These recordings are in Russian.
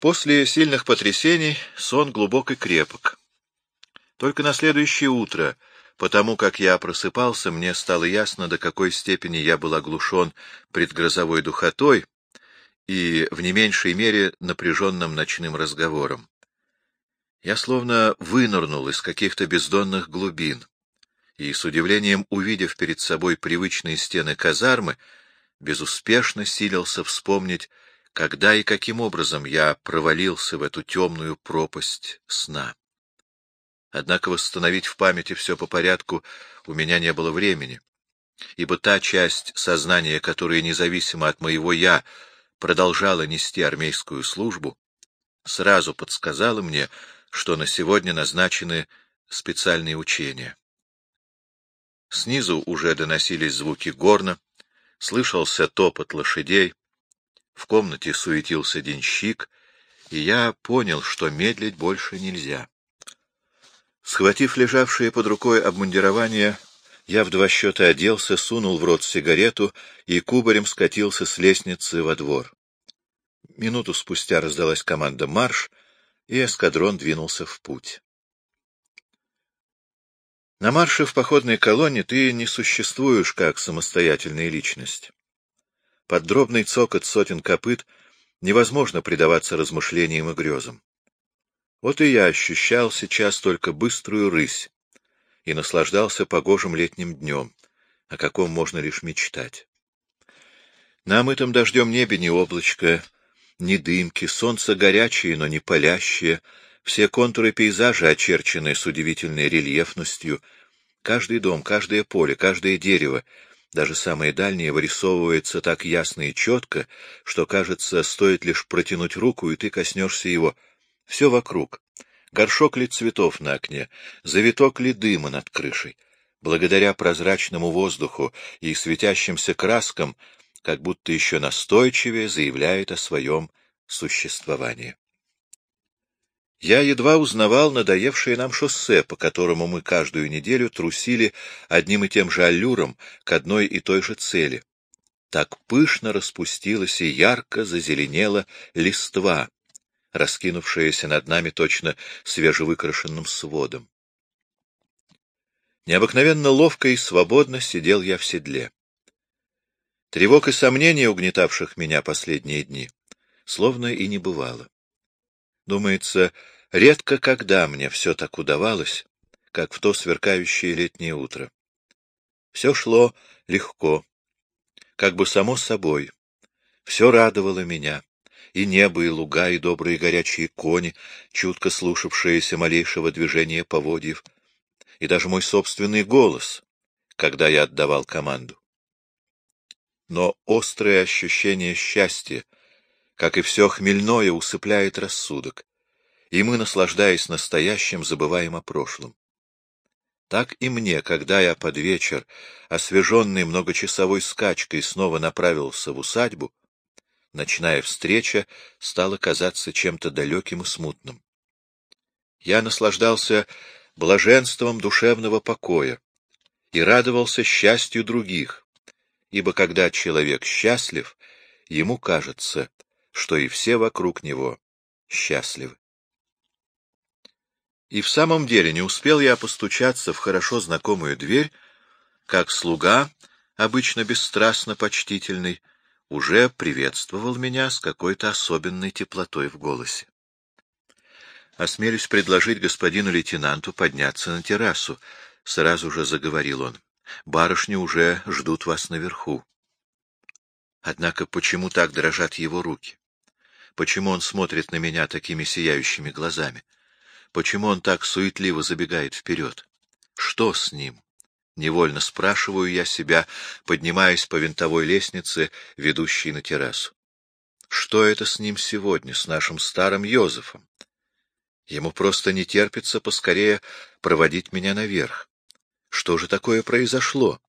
После сильных потрясений сон глубок и крепок. Только на следующее утро, потому как я просыпался, мне стало ясно, до какой степени я был оглушен предгрозовой духотой и, в не меньшей мере, напряженным ночным разговором. Я словно вынырнул из каких-то бездонных глубин, и, с удивлением увидев перед собой привычные стены казармы, безуспешно силился вспомнить, когда и каким образом я провалился в эту темную пропасть сна. Однако восстановить в памяти все по порядку у меня не было времени, ибо та часть сознания, которая независимо от моего «я» продолжала нести армейскую службу, сразу подсказала мне, что на сегодня назначены специальные учения. Снизу уже доносились звуки горна, слышался топот лошадей, в комнате суетился денщик, и я понял, что медлить больше нельзя. Схватив лежавшее под рукой обмундирование, я в два счета оделся, сунул в рот сигарету и кубарем скатился с лестницы во двор. Минуту спустя раздалась команда «Марш», и эскадрон двинулся в путь. На марше в походной колонне ты не существуешь как самостоятельная личность. Под дробный цокот сотен копыт невозможно предаваться размышлениям и грезам. Вот и я ощущал сейчас только быструю рысь и наслаждался погожим летним днем, о каком можно лишь мечтать. На омытом дождем небе ни облачко, ни дымки, солнце горячее, но не палящее — все контуры пейзажа очерчены с удивительной рельефностью. Каждый дом, каждое поле, каждое дерево, даже самое дальнее, вырисовывается так ясно и четко, что, кажется, стоит лишь протянуть руку, и ты коснешься его. Все вокруг. Горшок ли цветов на окне, завиток ли дыма над крышей. Благодаря прозрачному воздуху и светящимся краскам, как будто еще настойчивее заявляет о своем существовании. Я едва узнавал надоевшее нам шоссе, по которому мы каждую неделю трусили одним и тем же аллюром к одной и той же цели. Так пышно распустилась и ярко зазеленела листва, раскинувшаяся над нами точно свежевыкрашенным сводом. Необыкновенно ловко и свободно сидел я в седле. Тревог и сомнений, угнетавших меня последние дни, словно и не бывало. Думается, редко когда мне все так удавалось, как в то сверкающее летнее утро. Все шло легко, как бы само собой. Все радовало меня, и небо, и луга, и добрые горячие кони, чутко слушавшиеся малейшего движения поводьев, и даже мой собственный голос, когда я отдавал команду. Но острое ощущение счастья — как и все хмельное, усыпляет рассудок, и мы, наслаждаясь настоящим, забываем о прошлом. Так и мне, когда я под вечер, освеженный многочасовой скачкой, снова направился в усадьбу, ночная встреча стала казаться чем-то далеким и смутным. Я наслаждался блаженством душевного покоя и радовался счастью других, ибо когда человек счастлив, ему кажется, что и все вокруг него счастливы. И в самом деле не успел я постучаться в хорошо знакомую дверь, как слуга, обычно бесстрастно почтительный, уже приветствовал меня с какой-то особенной теплотой в голосе. «Осмелюсь предложить господину лейтенанту подняться на террасу», — сразу же заговорил он. «Барышни уже ждут вас наверху». Однако почему так дрожат его руки? Почему он смотрит на меня такими сияющими глазами? Почему он так суетливо забегает вперед? Что с ним? Невольно спрашиваю я себя, поднимаясь по винтовой лестнице, ведущей на террасу. Что это с ним сегодня, с нашим старым Йозефом? Ему просто не терпится поскорее проводить меня наверх. Что же такое произошло?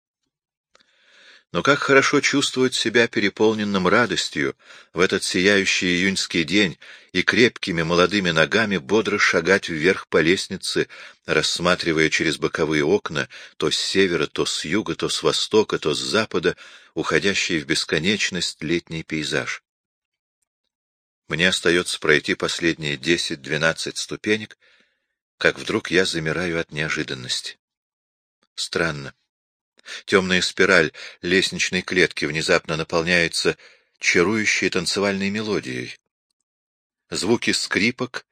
Но как хорошо чувствовать себя переполненным радостью в этот сияющий июньский день и крепкими молодыми ногами бодро шагать вверх по лестнице, рассматривая через боковые окна то с севера, то с юга, то с востока, то с запада, уходящий в бесконечность летний пейзаж. Мне остается пройти последние десять-двенадцать ступенек, как вдруг я замираю от неожиданности. Странно. Темная спираль лестничной клетки внезапно наполняется чарующей танцевальной мелодией. Звуки скрипок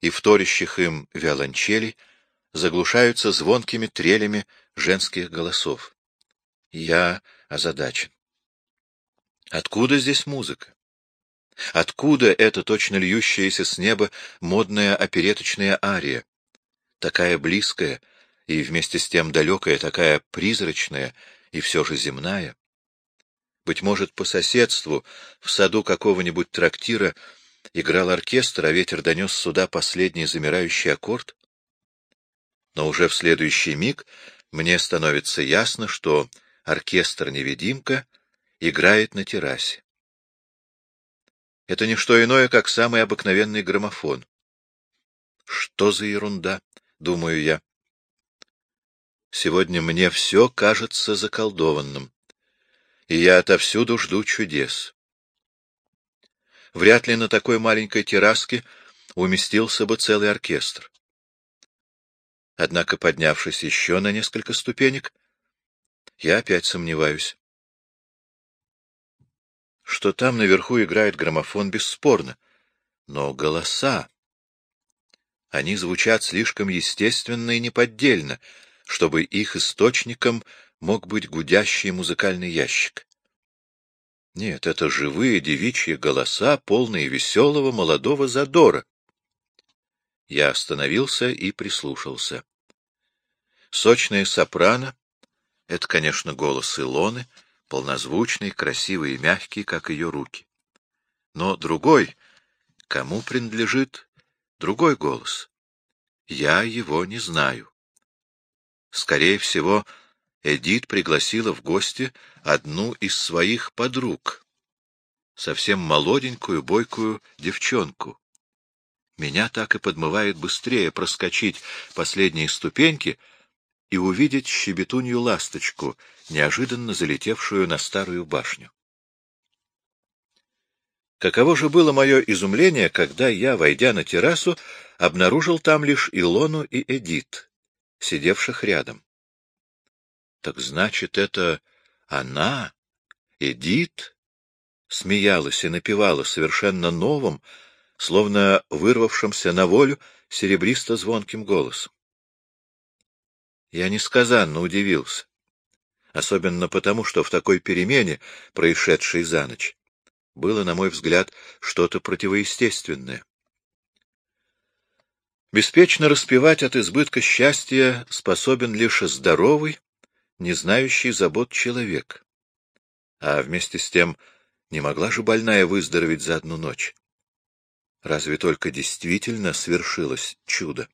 и вторящих им виолончелей заглушаются звонкими трелями женских голосов. Я озадачен. Откуда здесь музыка? Откуда эта точно льющаяся с неба модная опереточная ария? Такая близкая и вместе с тем далекая, такая призрачная и все же земная. Быть может, по соседству, в саду какого-нибудь трактира, играл оркестр, а ветер донес сюда последний замирающий аккорд? Но уже в следующий миг мне становится ясно, что оркестр-невидимка играет на террасе. Это не что иное, как самый обыкновенный граммофон. Что за ерунда, думаю я. Сегодня мне все кажется заколдованным, и я отовсюду жду чудес. Вряд ли на такой маленькой терраске уместился бы целый оркестр. Однако, поднявшись еще на несколько ступенек, я опять сомневаюсь. Что там наверху играет граммофон, бесспорно. Но голоса... Они звучат слишком естественно и неподдельно, чтобы их источником мог быть гудящий музыкальный ящик. Нет, это живые девичьи голоса, полные веселого молодого задора. Я остановился и прислушался. Сочная сопрано — это, конечно, голос Илоны, полнозвучный, красивый и мягкий, как ее руки. Но другой, кому принадлежит другой голос? Я его не знаю. Скорее всего, Эдит пригласила в гости одну из своих подруг, совсем молоденькую, бойкую девчонку. Меня так и подмывает быстрее проскочить последние ступеньки и увидеть щебетунью ласточку, неожиданно залетевшую на старую башню. Каково же было мое изумление, когда я, войдя на террасу, обнаружил там лишь Илону и Эдит, сидевших рядом. Так значит, это она, Эдит, смеялась и напевала совершенно новым, словно вырвавшимся на волю серебристо-звонким голосом. Я несказанно удивился, особенно потому, что в такой перемене, происшедшей за ночь, было, на мой взгляд, что-то противоестественное. Беспечно распевать от избытка счастья способен лишь здоровый, не знающий забот человек. А вместе с тем не могла же больная выздороветь за одну ночь. Разве только действительно свершилось чудо?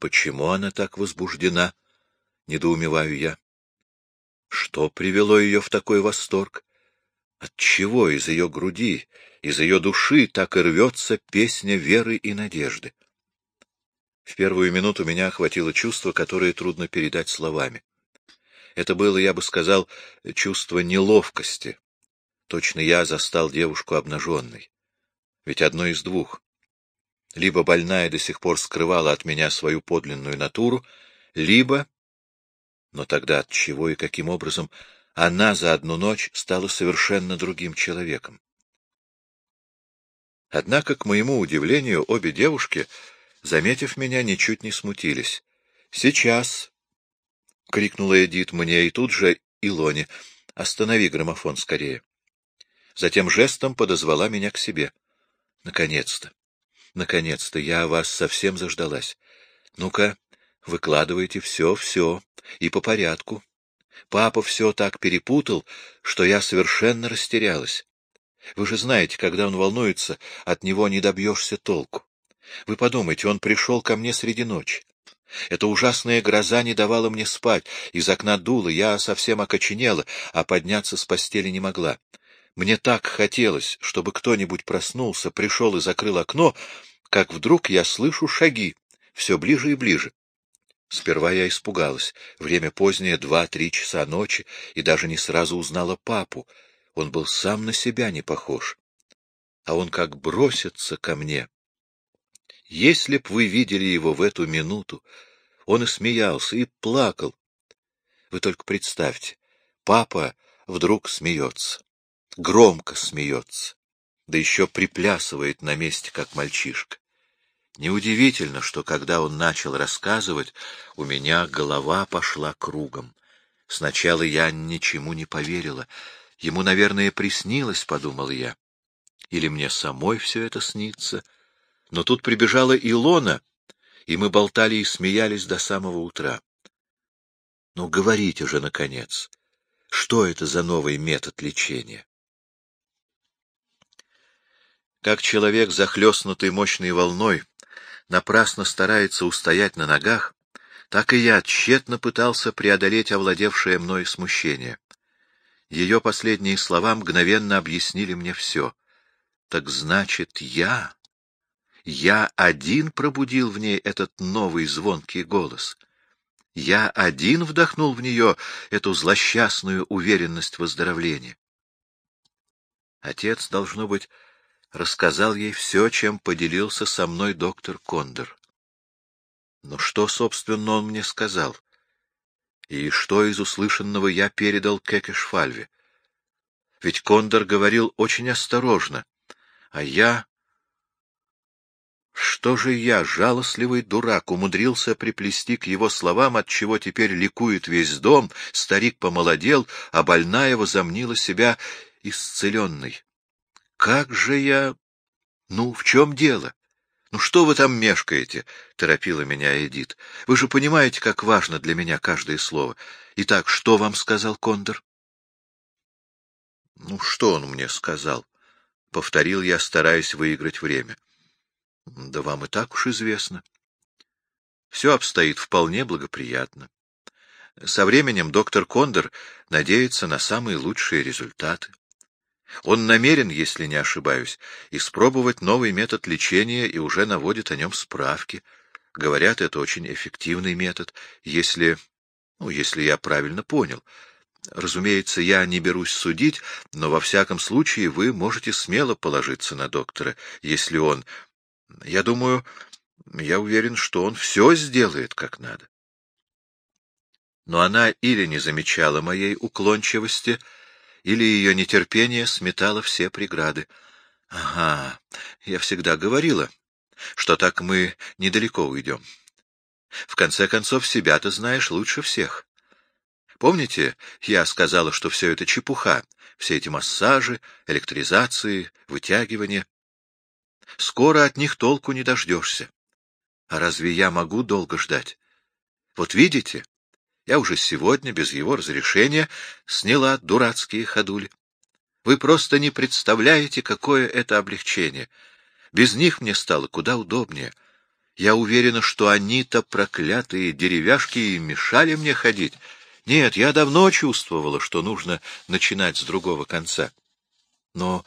Почему она так возбуждена? Недоумеваю я. Что привело ее в такой восторг? Отчего из ее груди, из ее души так и рвется песня веры и надежды? В первую минуту меня охватило чувство, которое трудно передать словами. Это было, я бы сказал, чувство неловкости. Точно я застал девушку обнаженной. Ведь одно из двух. Либо больная до сих пор скрывала от меня свою подлинную натуру, либо... Но тогда от чего и каким образом она за одну ночь стала совершенно другим человеком. Однако, к моему удивлению, обе девушки, заметив меня, ничуть не смутились. «Сейчас!» — крикнула Эдит мне, и тут же Илоне. «Останови граммофон скорее!» Затем жестом подозвала меня к себе. «Наконец-то! Наконец-то! Я вас совсем заждалась. Ну-ка, выкладывайте все, все, и по порядку. Папа все так перепутал, что я совершенно растерялась. Вы же знаете, когда он волнуется, от него не добьешься толку. Вы подумайте, он пришел ко мне среди ночи. Эта ужасная гроза не давала мне спать, из окна дуло, я совсем окоченела, а подняться с постели не могла. Мне так хотелось, чтобы кто-нибудь проснулся, пришел и закрыл окно, как вдруг я слышу шаги, все ближе и ближе. Сперва я испугалась. Время позднее, два-три часа ночи, и даже не сразу узнала папу. Он был сам на себя не похож. а он как бросится ко мне. Если б вы видели его в эту минуту, он и смеялся, и плакал. Вы только представьте, папа вдруг смеется, громко смеется, да еще приплясывает на месте, как мальчишка. Неудивительно, что когда он начал рассказывать, у меня голова пошла кругом. Сначала я ничему не поверила. Ему, наверное, приснилось, — подумал я. Или мне самой все это снится. Но тут прибежала Илона, и мы болтали и смеялись до самого утра. Ну, говорите же, наконец, что это за новый метод лечения? Как человек, захлестнутый мощной волной, напрасно старается устоять на ногах, так и я тщетно пытался преодолеть овладевшее мной смущение. Ее последние слова мгновенно объяснили мне все. Так значит, я... Я один пробудил в ней этот новый звонкий голос. Я один вдохнул в нее эту злосчастную уверенность выздоровления. Отец, должно быть, рассказал ей все, чем поделился со мной доктор Кондор. Но что, собственно, он мне сказал? И что из услышанного я передал Кекешфальве? Ведь Кондор говорил очень осторожно, а я... Что же я, жалостливый дурак, умудрился приплести к его словам, от чего теперь ликует весь дом, старик помолодел, а больная возомнила себя исцеленной? Как же я... Ну, в чем дело? Ну, что вы там мешкаете? — торопила меня Эдит. — Вы же понимаете, как важно для меня каждое слово. Итак, что вам сказал Кондор? — Ну, что он мне сказал? — повторил я, стараясь выиграть время. — Да вам и так уж известно. Все обстоит вполне благоприятно. Со временем доктор Кондор надеется на самые лучшие результаты. Он намерен, если не ошибаюсь, испробовать новый метод лечения и уже наводит о нем справки. Говорят, это очень эффективный метод, если... ну, если я правильно понял. Разумеется, я не берусь судить, но во всяком случае вы можете смело положиться на доктора, если он... Я думаю, я уверен, что он все сделает как надо. Но она или не замечала моей уклончивости, — или ее нетерпение сметало все преграды. Ага, я всегда говорила, что так мы недалеко уйдем. В конце концов, себя ты знаешь лучше всех. Помните, я сказала, что все это чепуха, все эти массажи, электризации, вытягивания? Скоро от них толку не дождешься. А разве я могу долго ждать? Вот видите, я уже сегодня, без его разрешения, сняла дурацкие ходули. Вы просто не представляете, какое это облегчение. Без них мне стало куда удобнее. Я уверена, что они-то, проклятые деревяшки, и мешали мне ходить. Нет, я давно чувствовала, что нужно начинать с другого конца. Но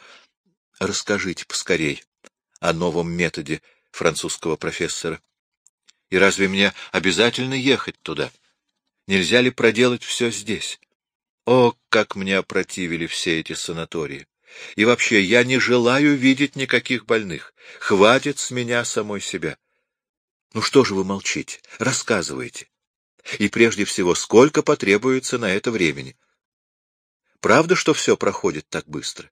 расскажите поскорей о новом методе французского профессора. И разве мне обязательно ехать туда? — Нельзя ли проделать все здесь? О, как мне опротивили все эти санатории! И вообще, я не желаю видеть никаких больных. Хватит с меня самой себя. Ну что же вы молчите? Рассказывайте. И прежде всего, сколько потребуется на это времени? Правда, что все проходит так быстро?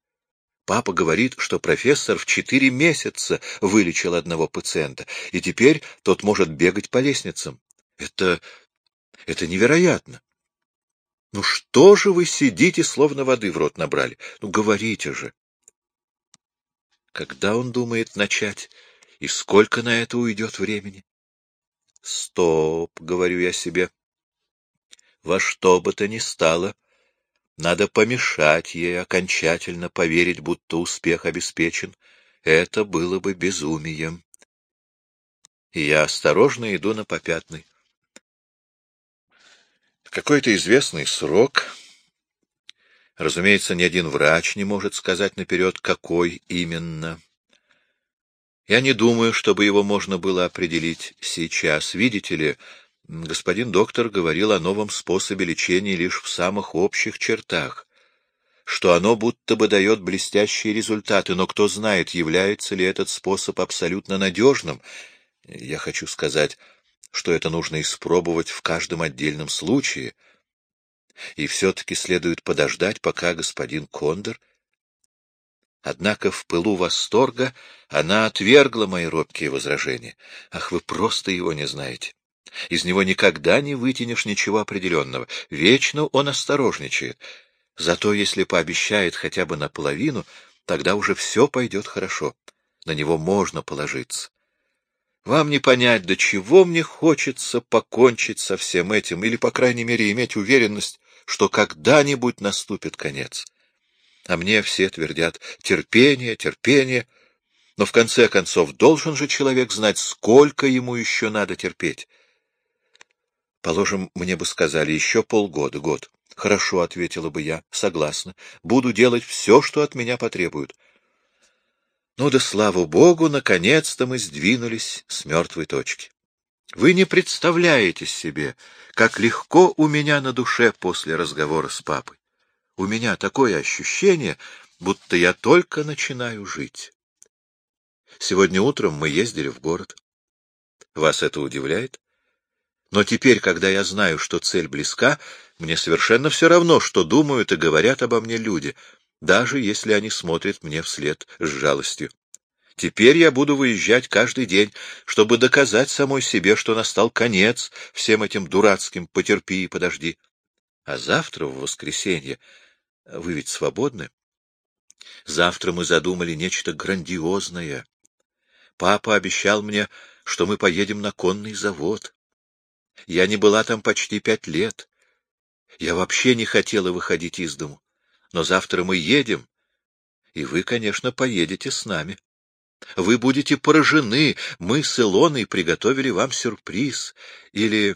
Папа говорит, что профессор в четыре месяца вылечил одного пациента, и теперь тот может бегать по лестницам. Это это невероятно. Ну что же вы сидите, словно воды в рот набрали? Ну говорите же. Когда он думает начать, и сколько на это уйдет времени? Стоп, говорю я себе. Во что бы то ни стало, надо помешать ей окончательно поверить, будто успех обеспечен. Это было бы безумием. И я осторожно иду на попятный какой-то известный срок. Разумеется, ни один врач не может сказать наперед, какой именно. Я не думаю, чтобы его можно было определить сейчас. Видите ли, господин доктор говорил о новом способе лечения лишь в самых общих чертах. что оно будто бы дает блестящие результаты, но кто знает, является ли этот способ абсолютно надежным. Я хочу сказать, что это нужно испробовать в каждом отдельном случае. И все-таки следует подождать, пока господин Кондор... Однако в пылу восторга она отвергла мои робкие возражения. Ах, вы просто его не знаете. Из него никогда не вытянешь ничего определенного. Вечно он осторожничает. Зато если пообещает хотя бы наполовину, тогда уже все пойдет хорошо. На него можно положиться. Вам не понять, до чего мне хочется покончить со всем этим, или, по крайней мере, иметь уверенность, что когда-нибудь наступит конец. А мне все твердят «терпение, терпение», но в конце концов должен же человек знать, сколько ему еще надо терпеть. Положим, мне бы сказали еще полгода, год. Хорошо, — ответила бы я, — согласна. Буду делать все, что от меня потребуют. Ну да слава богу, наконец-то мы сдвинулись с мертвой точки. Вы не представляете себе, как легко у меня на душе после разговора с папой. У меня такое ощущение, будто я только начинаю жить. Сегодня утром мы ездили в город. Вас это удивляет? Но теперь, когда я знаю, что цель близка, мне совершенно все равно, что думают и говорят обо мне люди, даже если они смотрят мне вслед с жалостью. Теперь я буду выезжать каждый день, чтобы доказать самой себе, что настал конец всем этим дурацким «потерпи и подожди». А завтра, в воскресенье, вы ведь свободны? Завтра мы задумали нечто грандиозное. Папа обещал мне, что мы поедем на конный завод. Я не была там почти пять лет. Я вообще не хотела выходить из дому. Но завтра мы едем, и вы, конечно, поедете с нами. Вы будете поражены, мы с Илоной приготовили вам сюрприз. Или...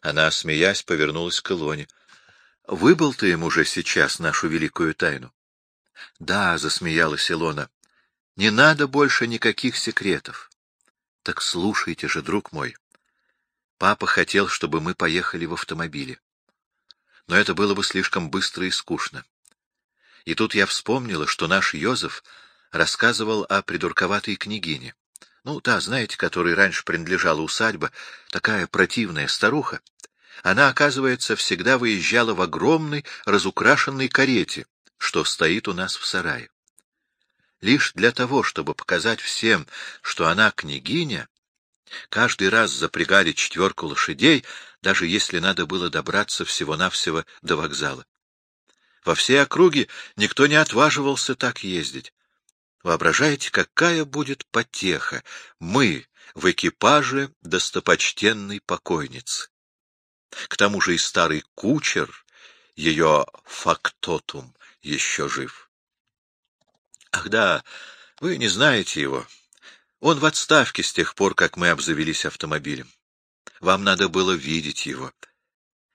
Она, смеясь, повернулась к Илоне. — Выбыл-то уже сейчас нашу великую тайну? — Да, — засмеялась Илона. — Не надо больше никаких секретов. — Так слушайте же, друг мой. Папа хотел, чтобы мы поехали в автомобиле. Но это было бы слишком быстро и скучно. И тут я вспомнила, что наш Йозеф рассказывал о придурковатой княгине. Ну, та, знаете, которой раньше принадлежала усадьба, такая противная старуха. Она, оказывается, всегда выезжала в огромной разукрашенной карете, что стоит у нас в сарае. Лишь для того, чтобы показать всем, что она княгиня, Каждый раз запрягали четверку лошадей, даже если надо было добраться всего-навсего до вокзала. Во всей округе никто не отваживался так ездить. Воображаете, какая будет потеха! Мы в экипаже достопочтенной покойницы. К тому же и старый кучер, ее фактотум, еще жив. Ах да, вы не знаете его. Он в отставке с тех пор, как мы обзавелись автомобилем. Вам надо было видеть его.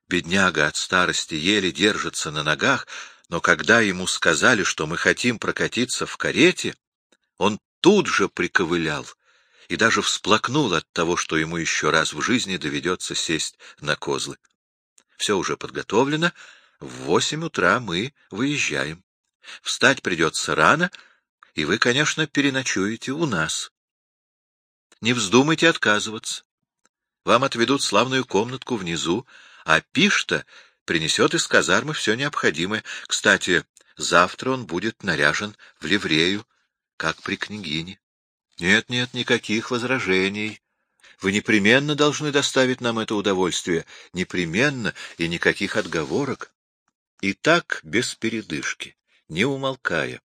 Бедняга от старости еле держится на ногах, но когда ему сказали, что мы хотим прокатиться в карете, он тут же приковылял и даже всплакнул от того, что ему еще раз в жизни доведется сесть на козлы. Все уже подготовлено, в восемь утра мы выезжаем. Встать придется рано, и вы, конечно, переночуете у нас не вздумайте отказываться. Вам отведут славную комнатку внизу, а Пишта принесет из казармы все необходимое. Кстати, завтра он будет наряжен в ливрею, как при княгине. Нет, нет, никаких возражений. Вы непременно должны доставить нам это удовольствие, непременно и никаких отговорок. И так без передышки, не умолкая.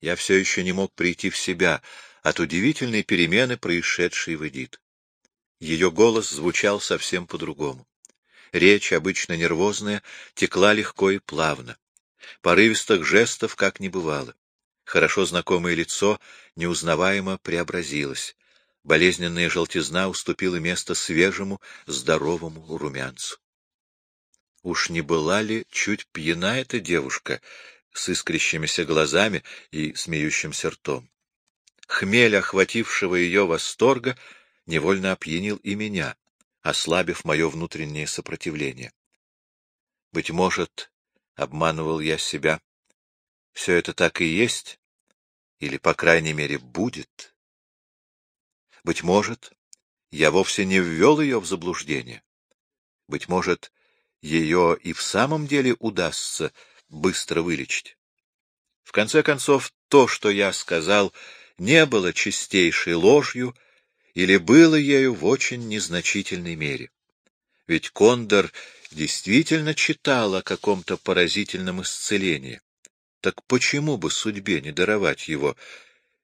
Я все еще не мог прийти в себя от удивительной перемены, происшедшей в Эдит. Ее голос звучал совсем по-другому. Речь, обычно нервозная, текла легко и плавно. Порывистых жестов как не бывало. Хорошо знакомое лицо неузнаваемо преобразилось. Болезненная желтизна уступила место свежему, здоровому румянцу. Уж не была ли чуть пьяна эта девушка с искрящимися глазами и смеющимся ртом? Хмель, охватившего ее восторга, невольно опьянил и меня, ослабив мое внутреннее сопротивление. Быть может, Обманывал я себя. Все это так и есть, или, по крайней мере, будет. Быть может, я вовсе не ввел ее в заблуждение. Быть может, ее и в самом деле удастся быстро вылечить. В конце концов, то, что я сказал, не было чистейшей ложью или было ею в очень незначительной мере. Ведь Кондор действительно читал о каком-то поразительном исцелении. Так почему бы судьбе не даровать его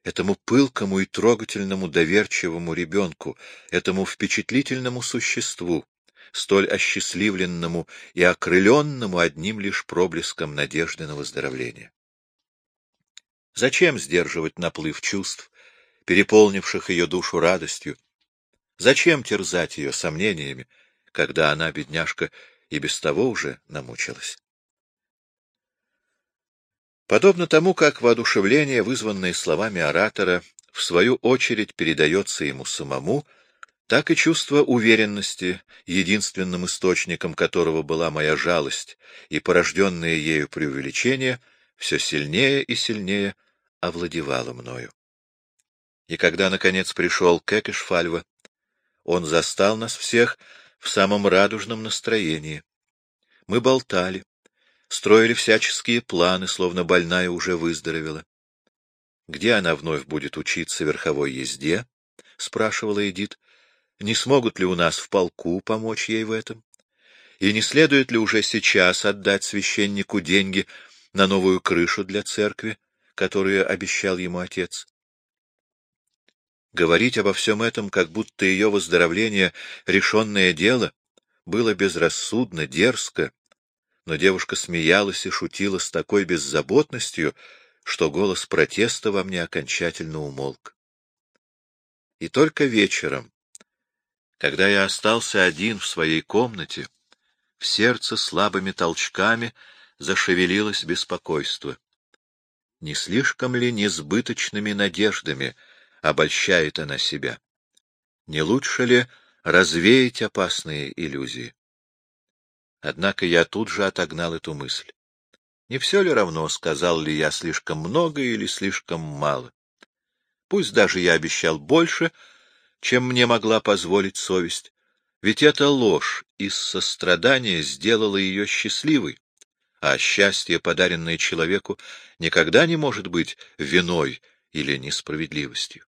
этому пылкому и трогательному доверчивому ребенку, этому впечатлительному существу, столь осчастливленному и окрыленному одним лишь проблеском надежды на выздоровление? Зачем сдерживать наплыв чувств, переполнивших ее душу радостью? Зачем терзать ее сомнениями, когда она, бедняжка, и без того уже намучилась? Подобно тому, как воодушевление, вызванное словами оратора, в свою очередь передается ему самому, так и чувство уверенности, единственным источником которого была моя жалость и порожденное ею преувеличение, все сильнее и сильнее овладевало мною. И когда, наконец, пришел Кекешфальва, он застал нас всех в самом радужном настроении. Мы болтали, строили всяческие планы, словно больная уже выздоровела. — Где она вновь будет учиться верховой езде? — спрашивала Эдит. — Не смогут ли у нас в полку помочь ей в этом? И не следует ли уже сейчас отдать священнику деньги на новую крышу для церкви, которую обещал ему отец? Говорить обо всем этом, как будто ее выздоровление — решенное дело, было безрассудно, дерзко, но девушка смеялась и шутила с такой беззаботностью, что голос протеста во мне окончательно умолк. И только вечером, когда я остался один в своей комнате, в сердце слабыми толчками зашевелилось беспокойство. Не слишком ли несбыточными надеждами обольщает она себя? Не лучше ли развеять опасные иллюзии? Однако я тут же отогнал эту мысль. Не все ли равно, сказал ли я слишком много или слишком мало? Пусть даже я обещал больше, чем мне могла позволить совесть, ведь эта ложь из сострадания сделала ее счастливой, а счастье, подаренное человеку, никогда не может быть виной или несправедливостью.